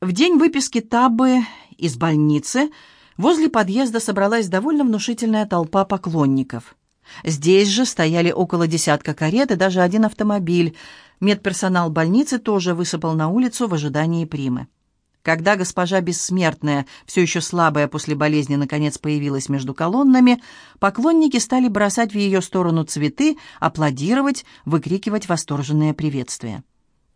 В день выписки Табы из больницы возле подъезда собралась довольно внушительная толпа поклонников. Здесь же стояли около десятка карет и даже один автомобиль. Медперсонал больницы тоже высыпал на улицу в ожидании примы. Когда госпожа Бессмертная, все еще слабая после болезни, наконец появилась между колоннами, поклонники стали бросать в ее сторону цветы, аплодировать, выкрикивать восторженные приветствия.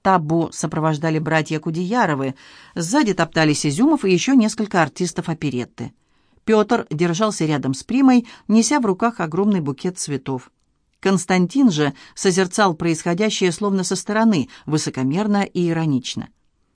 Табу сопровождали братья Кудеяровы, сзади топтались Изюмов и еще несколько артистов оперетты. Петр держался рядом с Примой, неся в руках огромный букет цветов. Константин же созерцал происходящее словно со стороны, высокомерно и иронично.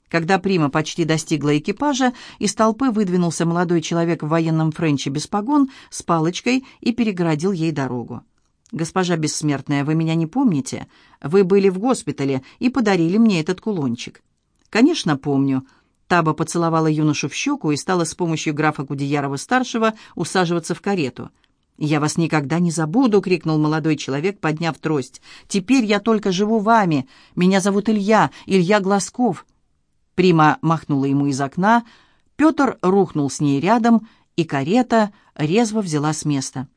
Когда Прима почти достигла экипажа, из толпы выдвинулся молодой человек в военном френче без погон с палочкой и перегородил ей дорогу. «Госпожа Бессмертная, вы меня не помните? Вы были в госпитале и подарили мне этот кулончик». «Конечно, помню». Таба поцеловала юношу в щеку и стала с помощью графа Кудеярова-старшего усаживаться в карету. «Я вас никогда не забуду!» — крикнул молодой человек, подняв трость. «Теперь я только живу вами. Меня зовут Илья, Илья Глазков. Прима махнула ему из окна, Петр рухнул с ней рядом, и карета резво взяла с места.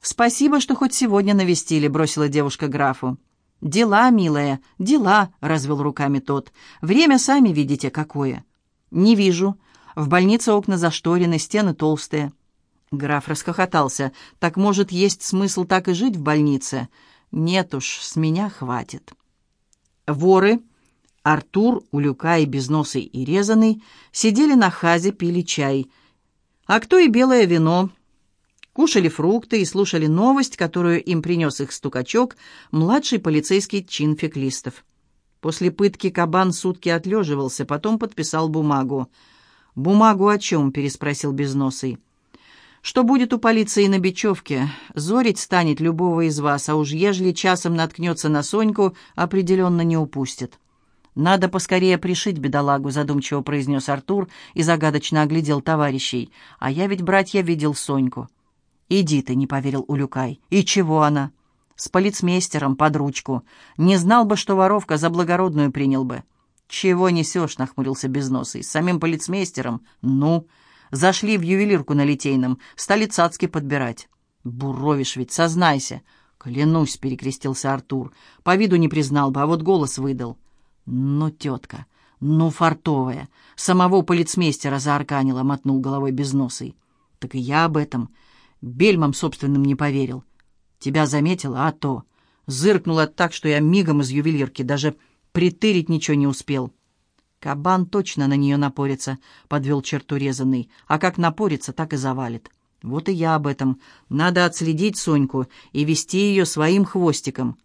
«Спасибо, что хоть сегодня навестили», — бросила девушка графу. «Дела, милая, дела», — развел руками тот. «Время сами видите какое». «Не вижу. В больнице окна зашторены, стены толстые». Граф расхохотался. «Так, может, есть смысл так и жить в больнице?» «Нет уж, с меня хватит». Воры Артур, Улюка и Безносый и Резанный сидели на хазе, пили чай. А кто и белое вино. Кушали фрукты и слушали новость, которую им принес их стукачок, младший полицейский чин феклистов. После пытки кабан сутки отлеживался, потом подписал бумагу. «Бумагу о чем?» — переспросил Безносый. «Что будет у полиции на бечевке? Зорить станет любого из вас, а уж ежели часом наткнется на Соньку, определенно не упустит». «Надо поскорее пришить бедолагу», — задумчиво произнес Артур и загадочно оглядел товарищей. «А я ведь, братья, видел Соньку». «Иди ты», — не поверил Улюкай. «И чего она?» «С полицмейстером под ручку. Не знал бы, что воровка за благородную принял бы». «Чего несешь?» — нахмурился Безносый. «С самим полицмейстером?» «Ну?» «Зашли в ювелирку на Литейном, стали цацки подбирать». «Буровишь ведь, сознайся». «Клянусь», — перекрестился Артур. «По виду не признал бы, а вот голос выдал». «Ну, тетка, ну, фартовая!» Самого полицмейстера заарканила, мотнул головой безносый. «Так и я об этом. Бельмам собственным не поверил. Тебя заметила, а то. Зыркнула так, что я мигом из ювелирки даже притырить ничего не успел». «Кабан точно на нее напорится», — подвел черту резанный. «А как напорится, так и завалит». «Вот и я об этом. Надо отследить Соньку и вести ее своим хвостиком».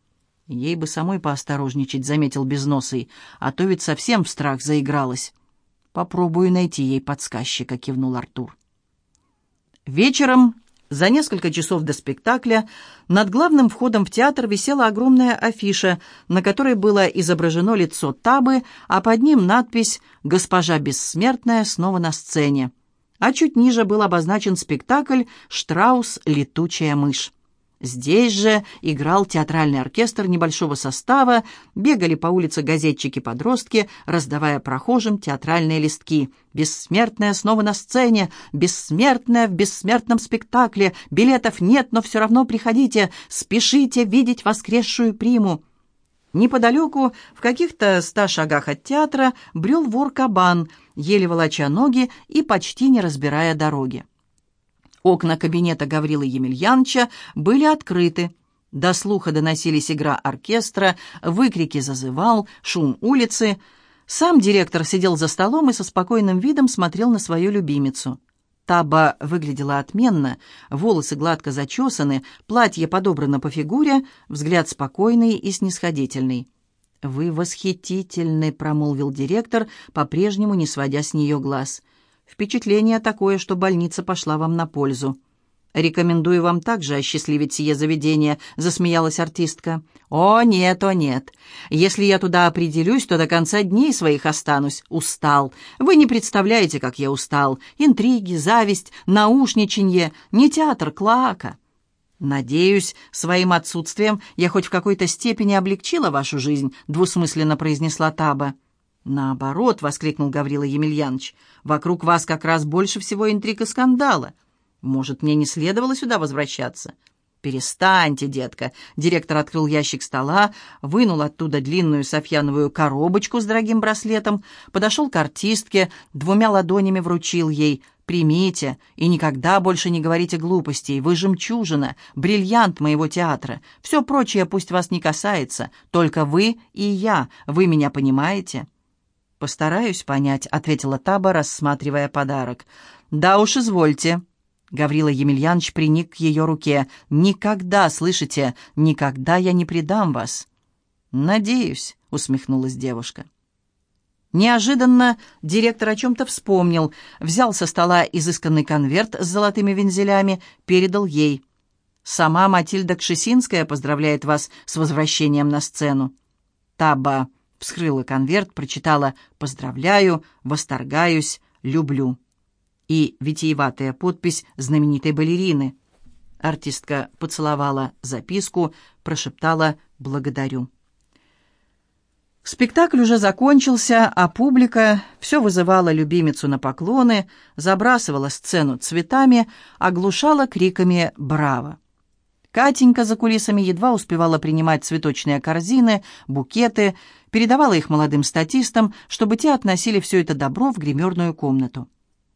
Ей бы самой поосторожничать, заметил Безносый, а то ведь совсем в страх заигралась. Попробую найти ей подсказчика, кивнул Артур. Вечером, за несколько часов до спектакля, над главным входом в театр висела огромная афиша, на которой было изображено лицо Табы, а под ним надпись «Госпожа Бессмертная снова на сцене». А чуть ниже был обозначен спектакль «Штраус. Летучая мышь». Здесь же играл театральный оркестр небольшого состава, бегали по улице газетчики-подростки, раздавая прохожим театральные листки. «Бессмертная снова на сцене! Бессмертная в бессмертном спектакле! Билетов нет, но все равно приходите! Спешите видеть воскресшую приму!» Неподалеку, в каких-то ста шагах от театра, брел вор-кабан, еле волоча ноги и почти не разбирая дороги. Окна кабинета Гаврилы Емельяновича были открыты. До слуха доносились игра оркестра, выкрики зазывал, шум улицы. Сам директор сидел за столом и со спокойным видом смотрел на свою любимицу. Таба выглядела отменно, волосы гладко зачесаны, платье подобрано по фигуре, взгляд спокойный и снисходительный. «Вы восхитительны», — промолвил директор, по-прежнему не сводя с нее глаз. Впечатление такое, что больница пошла вам на пользу. «Рекомендую вам также осчастливить сие заведение», — засмеялась артистка. «О, нет, о, нет. Если я туда определюсь, то до конца дней своих останусь. Устал. Вы не представляете, как я устал. Интриги, зависть, наушничанье. Не театр, клака». «Надеюсь, своим отсутствием я хоть в какой-то степени облегчила вашу жизнь», — двусмысленно произнесла Таба. «Наоборот», — воскликнул Гаврила Емельянович, — «вокруг вас как раз больше всего интриг и скандала. Может, мне не следовало сюда возвращаться?» «Перестаньте, детка!» Директор открыл ящик стола, вынул оттуда длинную софьяновую коробочку с дорогим браслетом, подошел к артистке, двумя ладонями вручил ей. «Примите и никогда больше не говорите глупостей. Вы жемчужина, бриллиант моего театра. Все прочее пусть вас не касается. Только вы и я. Вы меня понимаете?» «Постараюсь понять», — ответила Таба, рассматривая подарок. «Да уж, извольте». Гаврила Емельянович приник к ее руке. «Никогда, слышите, никогда я не предам вас». «Надеюсь», — усмехнулась девушка. Неожиданно директор о чем-то вспомнил, взял со стола изысканный конверт с золотыми вензелями, передал ей. «Сама Матильда Кшесинская поздравляет вас с возвращением на сцену». Таба вскрыла конверт, прочитала «Поздравляю», «Восторгаюсь», «Люблю» и витиеватая подпись знаменитой балерины. Артистка поцеловала записку, прошептала «Благодарю». Спектакль уже закончился, а публика все вызывала любимицу на поклоны, забрасывала сцену цветами, оглушала криками «Браво!». Катенька за кулисами едва успевала принимать цветочные корзины, букеты, передавала их молодым статистам, чтобы те относили все это добро в гримерную комнату.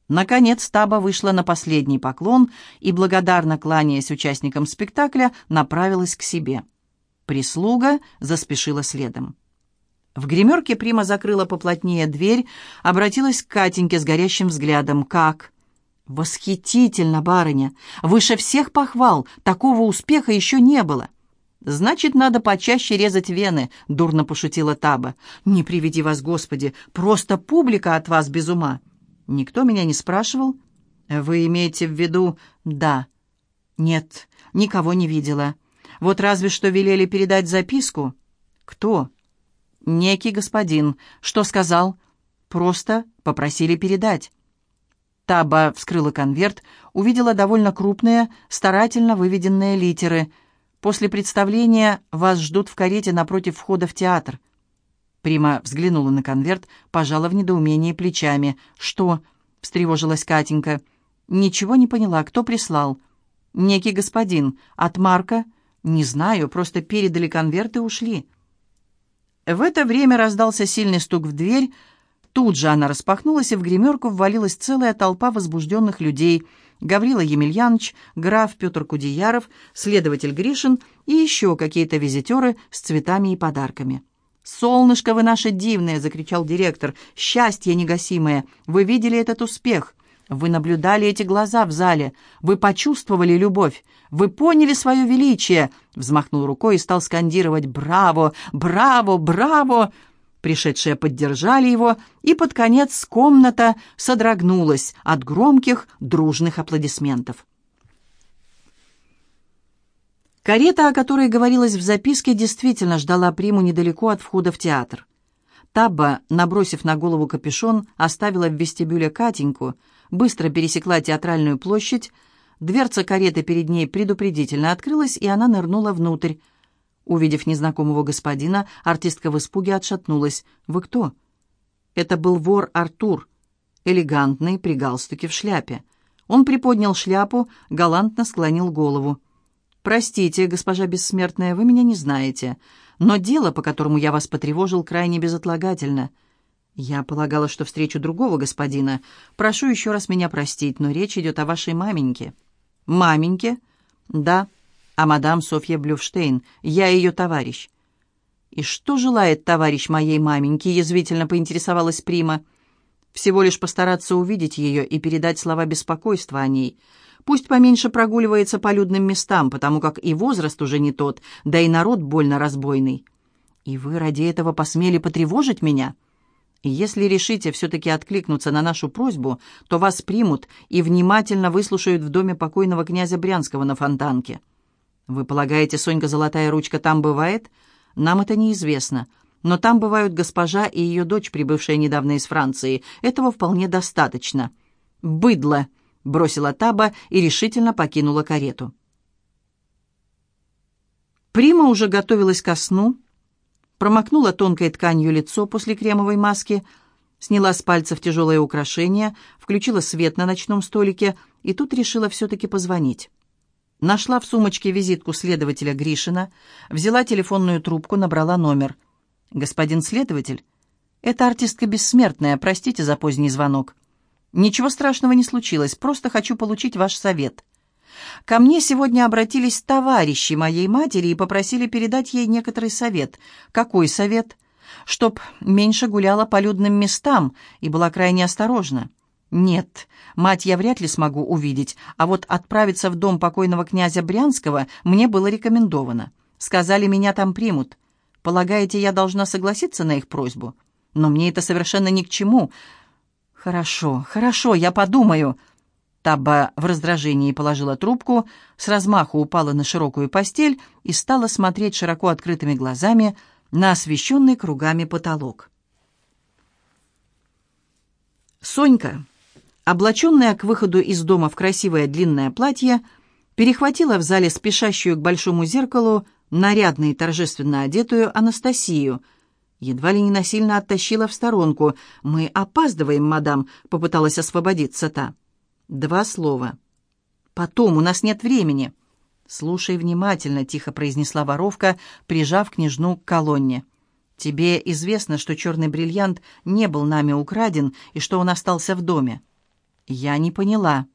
Наконец Таба вышла на последний поклон и, благодарно кланяясь участникам спектакля, направилась к себе. Прислуга заспешила следом. В гримерке Прима закрыла поплотнее дверь, обратилась к Катеньке с горящим взглядом. «Как?» «Восхитительно, барыня! Выше всех похвал! Такого успеха еще не было!» «Значит, надо почаще резать вены», — дурно пошутила Таба. «Не приведи вас, Господи! Просто публика от вас без ума!» «Никто меня не спрашивал?» «Вы имеете в виду...» «Да». «Нет, никого не видела. Вот разве что велели передать записку». «Кто?» «Некий господин. Что сказал?» «Просто попросили передать». Таба вскрыла конверт, увидела довольно крупные, старательно выведенные литеры. «После представления вас ждут в карете напротив входа в театр». Прима взглянула на конверт, пожала в недоумении плечами. «Что?» — встревожилась Катенька. «Ничего не поняла. Кто прислал?» «Некий господин. От Марка?» «Не знаю, просто передали конверт и ушли». В это время раздался сильный стук в дверь, Тут же она распахнулась, и в гримерку ввалилась целая толпа возбужденных людей. Гаврила Емельянович, граф Петр Кудеяров, следователь Гришин и еще какие-то визитеры с цветами и подарками. «Солнышко вы наше дивное!» — закричал директор. «Счастье негасимое! Вы видели этот успех! Вы наблюдали эти глаза в зале! Вы почувствовали любовь! Вы поняли свое величие!» Взмахнул рукой и стал скандировать «Браво! Браво! Браво!» Пришедшие поддержали его, и под конец комната содрогнулась от громких дружных аплодисментов. Карета, о которой говорилось в записке, действительно ждала приму недалеко от входа в театр. Табба, набросив на голову капюшон, оставила в вестибюле Катеньку, быстро пересекла театральную площадь, дверца кареты перед ней предупредительно открылась, и она нырнула внутрь. Увидев незнакомого господина, артистка в испуге отшатнулась. «Вы кто?» Это был вор Артур, элегантный, при галстуке в шляпе. Он приподнял шляпу, галантно склонил голову. «Простите, госпожа бессмертная, вы меня не знаете, но дело, по которому я вас потревожил, крайне безотлагательно. Я полагала, что встречу другого господина. Прошу еще раз меня простить, но речь идет о вашей маменьке». «Маменьке?» «Да» а мадам Софья Блюфштейн. Я ее товарищ». «И что желает товарищ моей маменьки?» — язвительно поинтересовалась Прима. «Всего лишь постараться увидеть ее и передать слова беспокойства о ней. Пусть поменьше прогуливается по людным местам, потому как и возраст уже не тот, да и народ больно разбойный. И вы ради этого посмели потревожить меня?» Если решите все-таки откликнуться на нашу просьбу, то вас примут и внимательно выслушают в доме покойного князя Брянского на Фонтанке. «Вы полагаете, Сонька Золотая Ручка там бывает?» «Нам это неизвестно. Но там бывают госпожа и ее дочь, прибывшая недавно из Франции. Этого вполне достаточно». «Быдло!» — бросила Таба и решительно покинула карету. Прима уже готовилась ко сну. промокнула тонкой тканью лицо после кремовой маски, сняла с пальцев тяжелое украшение, включила свет на ночном столике и тут решила все-таки позвонить. Нашла в сумочке визитку следователя Гришина, взяла телефонную трубку, набрала номер. «Господин следователь, это артистка бессмертная, простите за поздний звонок. Ничего страшного не случилось, просто хочу получить ваш совет. Ко мне сегодня обратились товарищи моей матери и попросили передать ей некоторый совет. Какой совет? Чтоб меньше гуляла по людным местам и была крайне осторожна. Нет, мать я вряд ли смогу увидеть, а вот отправиться в дом покойного князя Брянского мне было рекомендовано. Сказали, меня там примут. Полагаете, я должна согласиться на их просьбу? Но мне это совершенно ни к чему. Хорошо, хорошо, я подумаю. Таба в раздражении положила трубку, с размаху упала на широкую постель и стала смотреть широко открытыми глазами на освещенный кругами потолок. Сонька облаченная к выходу из дома в красивое длинное платье, перехватила в зале спешащую к большому зеркалу нарядно и торжественно одетую Анастасию. Едва ли не насильно оттащила в сторонку. «Мы опаздываем, мадам», — попыталась освободиться та. «Два слова. Потом, у нас нет времени». «Слушай внимательно», — тихо произнесла воровка, прижав княжну к колонне. «Тебе известно, что черный бриллиант не был нами украден и что он остался в доме. «Я не поняла».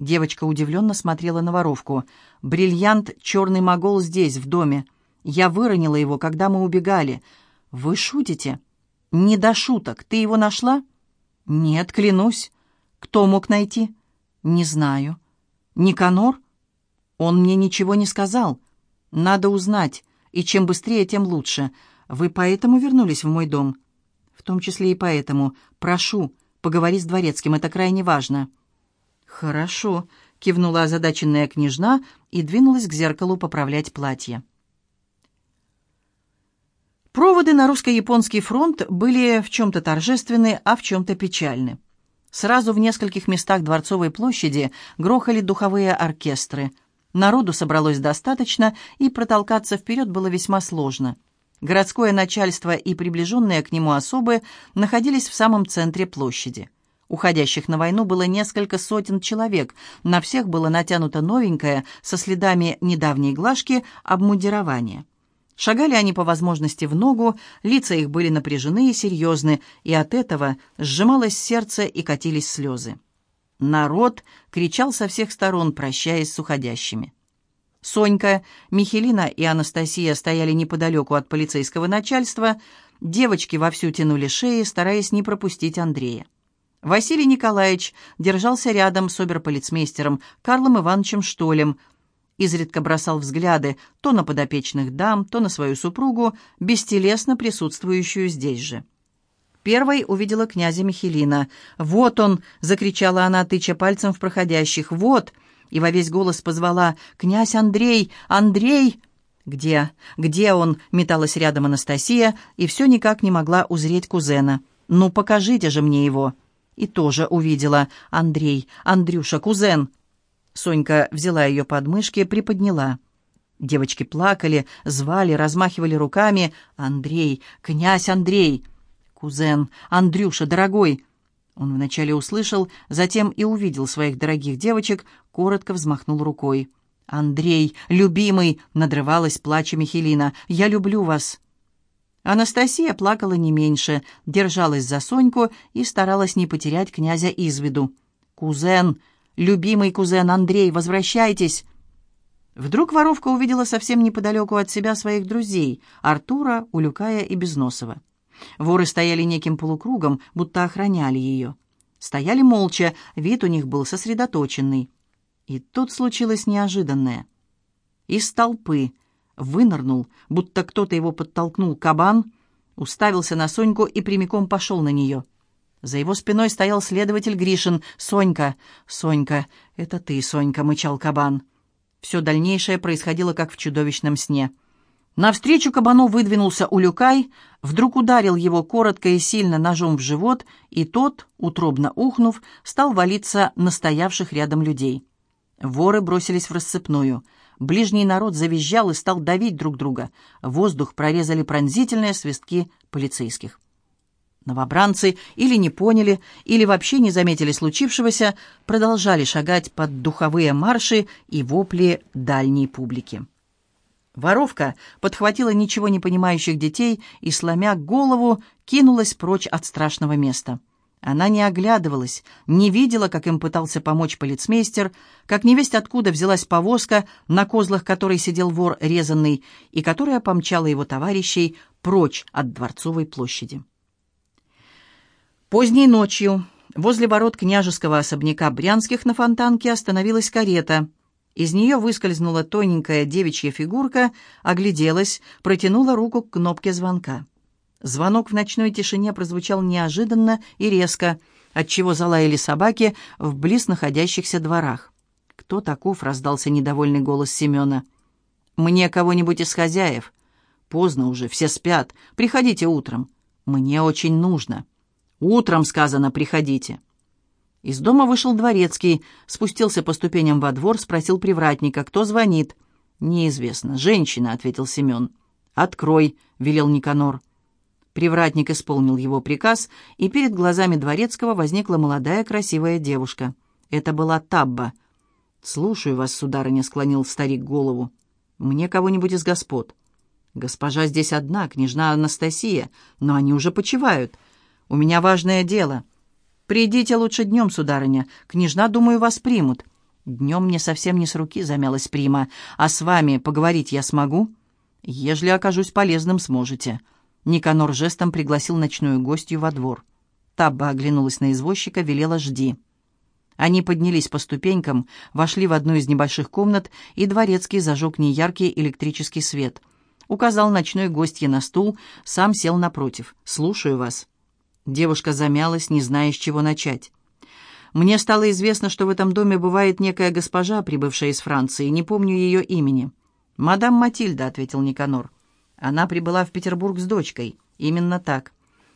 Девочка удивленно смотрела на воровку. «Бриллиант «Черный могол» здесь, в доме. Я выронила его, когда мы убегали. Вы шутите?» «Не до шуток. Ты его нашла?» «Нет, клянусь». «Кто мог найти?» «Не знаю». «Никанор?» «Он мне ничего не сказал. Надо узнать, и чем быстрее, тем лучше. Вы поэтому вернулись в мой дом?» «В том числе и поэтому. Прошу, Поговори с дворецким, это крайне важно». «Хорошо», — кивнула озадаченная княжна и двинулась к зеркалу поправлять платье. Проводы на русско-японский фронт были в чем-то торжественны, а в чем-то печальны. Сразу в нескольких местах Дворцовой площади грохали духовые оркестры. Народу собралось достаточно, и протолкаться вперед было весьма сложно. Городское начальство и приближенные к нему особы находились в самом центре площади. Уходящих на войну было несколько сотен человек, на всех было натянуто новенькое, со следами недавней глажки, обмундирование. Шагали они по возможности в ногу, лица их были напряжены и серьезны, и от этого сжималось сердце и катились слезы. Народ кричал со всех сторон, прощаясь с уходящими. Сонька, Михелина и Анастасия стояли неподалеку от полицейского начальства. Девочки вовсю тянули шеи, стараясь не пропустить Андрея. Василий Николаевич держался рядом с оберполицмейстером Карлом Ивановичем Штолем, изредка бросал взгляды то на подопечных дам, то на свою супругу, бестелесно присутствующую здесь же. Первой увидела князя Михелина. «Вот он!» — закричала она, тыча пальцем в проходящих. «Вот!» И во весь голос позвала «Князь Андрей! Андрей!» «Где? Где он?» — металась рядом Анастасия и все никак не могла узреть кузена. «Ну, покажите же мне его!» И тоже увидела «Андрей! Андрюша! Кузен!» Сонька взяла ее под мышки, приподняла. Девочки плакали, звали, размахивали руками. «Андрей! Князь Андрей!» «Кузен! Андрюша, дорогой!» Он вначале услышал, затем и увидел своих дорогих девочек, коротко взмахнул рукой. «Андрей, любимый!» — надрывалась плача Михелина. «Я люблю вас!» Анастасия плакала не меньше, держалась за Соньку и старалась не потерять князя из виду. «Кузен! Любимый кузен Андрей, возвращайтесь!» Вдруг воровка увидела совсем неподалеку от себя своих друзей — Артура, Улюкая и Безносова. Воры стояли неким полукругом, будто охраняли ее. Стояли молча, вид у них был сосредоточенный. И тут случилось неожиданное. Из толпы вынырнул, будто кто-то его подтолкнул кабан, уставился на Соньку и прямиком пошел на нее. За его спиной стоял следователь Гришин. «Сонька! Сонька! Это ты, Сонька!» — мычал кабан. Все дальнейшее происходило, как в чудовищном сне — Навстречу кабану выдвинулся Улюкай, вдруг ударил его коротко и сильно ножом в живот, и тот, утробно ухнув, стал валиться на стоявших рядом людей. Воры бросились в рассыпную. Ближний народ завизжал и стал давить друг друга. Воздух прорезали пронзительные свистки полицейских. Новобранцы или не поняли, или вообще не заметили случившегося, продолжали шагать под духовые марши и вопли дальней публики. Воровка подхватила ничего не понимающих детей и, сломя голову, кинулась прочь от страшного места. Она не оглядывалась, не видела, как им пытался помочь полицмейстер, как невесть откуда взялась повозка, на козлах которой сидел вор резанный, и которая помчала его товарищей прочь от Дворцовой площади. Поздней ночью возле ворот княжеского особняка Брянских на Фонтанке остановилась карета. Из нее выскользнула тоненькая девичья фигурка, огляделась, протянула руку к кнопке звонка. Звонок в ночной тишине прозвучал неожиданно и резко, отчего залаяли собаки в близ находящихся дворах. «Кто таков?» — раздался недовольный голос Семена. «Мне кого-нибудь из хозяев. Поздно уже, все спят. Приходите утром. Мне очень нужно». «Утром, сказано, приходите». Из дома вышел дворецкий, спустился по ступеням во двор, спросил привратника, кто звонит. «Неизвестно. Женщина», — ответил Семен. «Открой», — велел Никанор. Привратник исполнил его приказ, и перед глазами дворецкого возникла молодая красивая девушка. Это была Табба. «Слушаю вас, сударыня», — склонил старик голову. «Мне кого-нибудь из господ». «Госпожа здесь одна, княжна Анастасия, но они уже почивают. У меня важное дело. Придите лучше днем, сударыня. Княжна, думаю, вас примут. Днем мне совсем не с руки, замялась Прима. А с вами поговорить я смогу? Ежели окажусь полезным, сможете. Никанор жестом пригласил ночную гостью во двор. Табба оглянулась на извозчика, велела «жди». Они поднялись по ступенькам, вошли в одну из небольших комнат, и дворецкий зажег неяркий электрический свет. Указал ночной гостье на стул, сам сел напротив. «Слушаю вас». Девушка замялась, не зная, с чего начать. «Мне стало известно, что в этом доме бывает некая госпожа, прибывшая из Франции, не помню ее имени». «Мадам Матильда», — ответил Никанор. «Она прибыла в Петербург с дочкой. Именно так.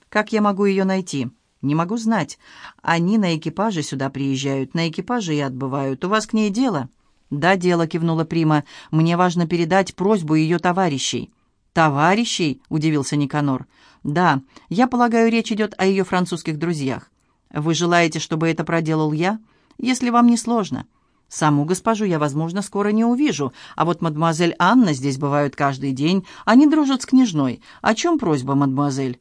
Как я могу ее найти?» «Не могу знать. Они на экипаже сюда приезжают, на экипаже и отбывают. У вас к ней дело?» «Да, дело», — кивнула Прима. «Мне важно передать просьбу ее товарищей». «Товарищей?» — удивился Никанор. «Да, я полагаю, речь идет о ее французских друзьях. Вы желаете, чтобы это проделал я? Если вам не сложно. Саму госпожу я, возможно, скоро не увижу, а вот мадемуазель Анна здесь бывают каждый день, они дружат с княжной. О чем просьба, мадемуазель?»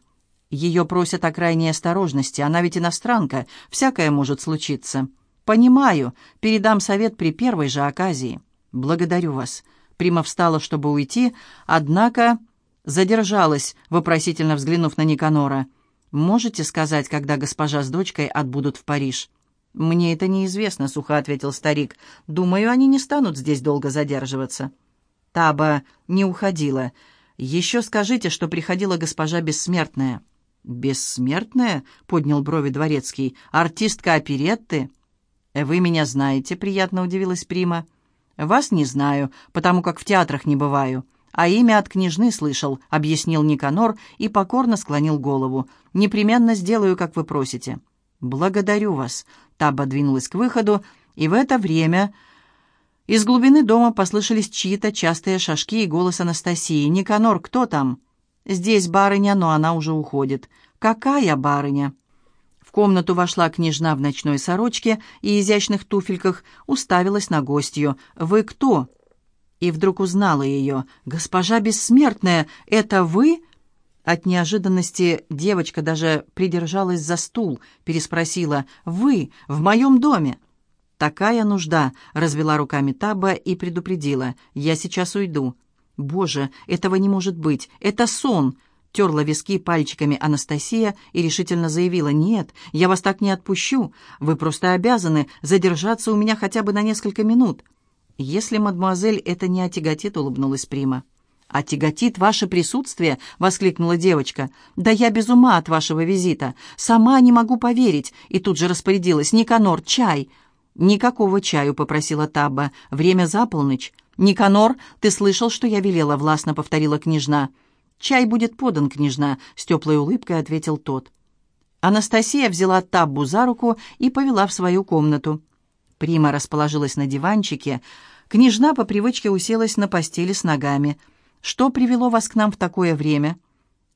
«Ее просят о крайней осторожности, она ведь иностранка, всякое может случиться». «Понимаю, передам совет при первой же оказии. Благодарю вас». Прима встала, чтобы уйти, однако задержалась, вопросительно взглянув на Никанора. «Можете сказать, когда госпожа с дочкой отбудут в Париж?» «Мне это неизвестно», — сухо ответил старик. «Думаю, они не станут здесь долго задерживаться». Таба не уходила. «Еще скажите, что приходила госпожа Бессмертная». «Бессмертная?» — поднял брови дворецкий. «Артистка оперетты?» «Вы меня знаете», — приятно удивилась Прима. «Вас не знаю, потому как в театрах не бываю. «А имя от княжны слышал», — объяснил Никанор и покорно склонил голову. «Непременно сделаю, как вы просите». «Благодарю вас». Таба двинулась к выходу, и в это время из глубины дома послышались чьи-то частые шажки и голос Анастасии. «Никанор, кто там?» «Здесь барыня, но она уже уходит». «Какая барыня?» В комнату вошла княжна в ночной сорочке и изящных туфельках, уставилась на гостью. «Вы кто?» И вдруг узнала ее. «Госпожа Бессмертная, это вы?» От неожиданности девочка даже придержалась за стул, переспросила «Вы в моем доме?» «Такая нужда», — развела руками Таба и предупредила. «Я сейчас уйду». «Боже, этого не может быть! Это сон!» Терла виски пальчиками Анастасия и решительно заявила, «Нет, я вас так не отпущу. Вы просто обязаны задержаться у меня хотя бы на несколько минут». «Если, мадемуазель, это не отяготит», — улыбнулась Прима. «Отяготит ваше присутствие?» — воскликнула девочка. «Да я без ума от вашего визита. Сама не могу поверить». И тут же распорядилась. «Никанор, чай!» «Никакого чаю», — попросила Табба. «Время за полночь». «Никанор, ты слышал, что я велела?» — властно повторила княжна. «Чай будет подан, княжна», — с теплой улыбкой ответил тот. Анастасия взяла Таббу за руку и повела в свою комнату. Прима расположилась на диванчике, Княжна по привычке уселась на постели с ногами. «Что привело вас к нам в такое время?»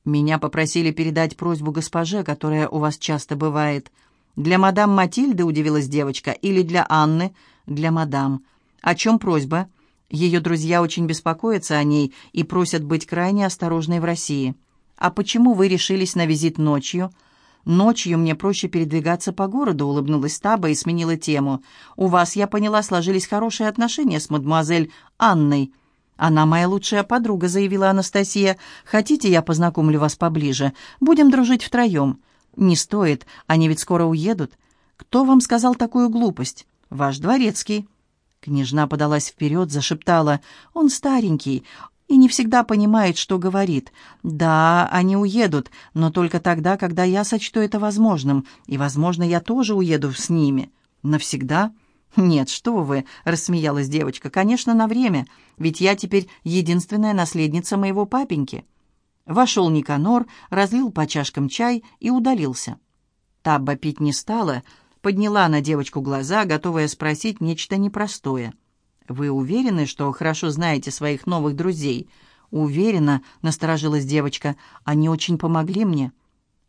«Меня попросили передать просьбу госпоже, которая у вас часто бывает». «Для мадам Матильды?» — удивилась девочка. «Или для Анны?» «Для мадам». «О чем просьба?» «Ее друзья очень беспокоятся о ней и просят быть крайне осторожной в России». «А почему вы решились на визит ночью?» «Ночью мне проще передвигаться по городу», — улыбнулась Таба и сменила тему. «У вас, я поняла, сложились хорошие отношения с мадемуазель Анной». «Она моя лучшая подруга», — заявила Анастасия. «Хотите, я познакомлю вас поближе? Будем дружить втроем». «Не стоит, они ведь скоро уедут». «Кто вам сказал такую глупость?» «Ваш дворецкий». Княжна подалась вперед, зашептала. «Он старенький, и не всегда понимает, что говорит. Да, они уедут, но только тогда, когда я сочту это возможным, и, возможно, я тоже уеду с ними. Навсегда? Нет, что вы, рассмеялась девочка. Конечно, на время, ведь я теперь единственная наследница моего папеньки. Вошел Никанор, разлил по чашкам чай и удалился. Табба пить не стала, подняла на девочку глаза, готовая спросить нечто непростое. «Вы уверены, что хорошо знаете своих новых друзей?» «Уверена», — насторожилась девочка. «Они очень помогли мне».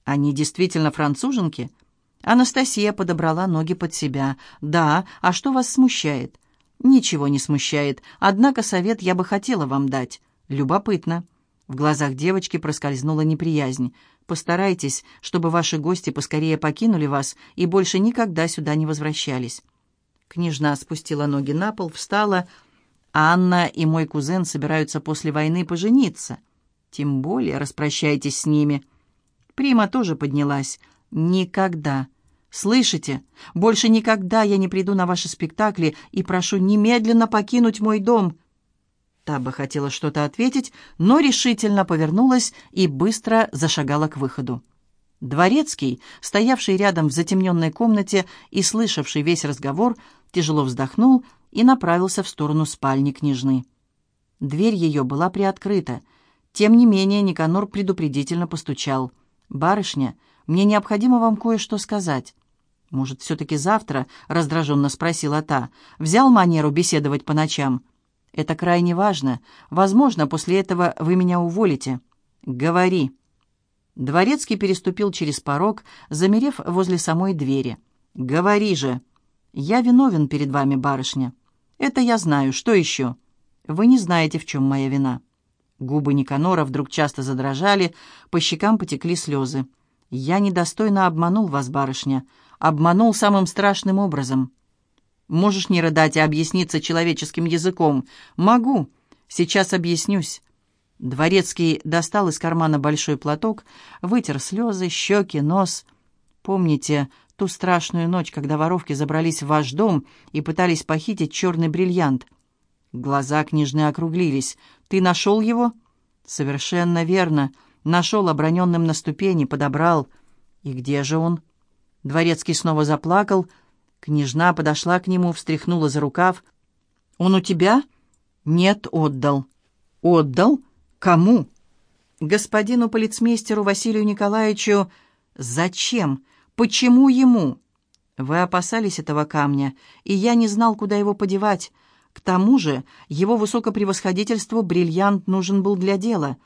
«Они действительно француженки?» Анастасия подобрала ноги под себя. «Да, а что вас смущает?» «Ничего не смущает, однако совет я бы хотела вам дать. Любопытно». В глазах девочки проскользнула неприязнь. «Постарайтесь, чтобы ваши гости поскорее покинули вас и больше никогда сюда не возвращались». Княжна спустила ноги на пол, встала. «Анна и мой кузен собираются после войны пожениться. Тем более распрощайтесь с ними». Прима тоже поднялась. «Никогда. Слышите? Больше никогда я не приду на ваши спектакли и прошу немедленно покинуть мой дом». Таба хотела что-то ответить, но решительно повернулась и быстро зашагала к выходу. Дворецкий, стоявший рядом в затемненной комнате и слышавший весь разговор, тяжело вздохнул и направился в сторону спальни княжны. Дверь ее была приоткрыта. Тем не менее Никанор предупредительно постучал. «Барышня, мне необходимо вам кое-что сказать». «Может, все-таки завтра?» — раздраженно спросила та. «Взял манеру беседовать по ночам?» «Это крайне важно. Возможно, после этого вы меня уволите». «Говори». Дворецкий переступил через порог, замерев возле самой двери. «Говори же!» «Я виновен перед вами, барышня». «Это я знаю. Что еще?» «Вы не знаете, в чем моя вина». Губы Никанора вдруг часто задрожали, по щекам потекли слезы. «Я недостойно обманул вас, барышня. Обманул самым страшным образом». «Можешь не рыдать, а объясниться человеческим языком?» «Могу. Сейчас объяснюсь. Дворецкий достал из кармана большой платок, вытер слезы, щеки, нос. «Помните ту страшную ночь, когда воровки забрались в ваш дом и пытались похитить черный бриллиант?» Глаза княжны округлились. «Ты нашел его?» «Совершенно верно. Нашел оброненным на ступени, подобрал». «И где же он?» Дворецкий снова заплакал. Княжна подошла к нему, встряхнула за рукав. «Он у тебя?» «Нет, отдал». «Отдал?» «Кому?» «Господину полицмейстеру Василию Николаевичу. Зачем? Почему ему?» «Вы опасались этого камня, и я не знал, куда его подевать. К тому же его высокопревосходительству бриллиант нужен был для дела».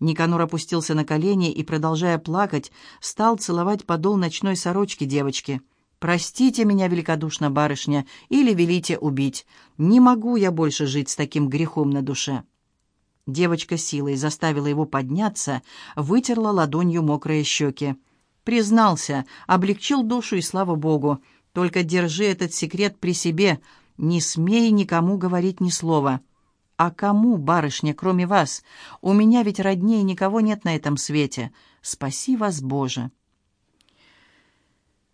Никанор опустился на колени и, продолжая плакать, стал целовать подол ночной сорочки девочки. «Простите меня, великодушно, барышня, или велите убить. Не могу я больше жить с таким грехом на душе». Девочка силой заставила его подняться, вытерла ладонью мокрые щеки. Признался, облегчил душу и слава богу. Только держи этот секрет при себе, не смей никому говорить ни слова. А кому, барышня, кроме вас? У меня ведь родней никого нет на этом свете. Спаси вас, Боже!»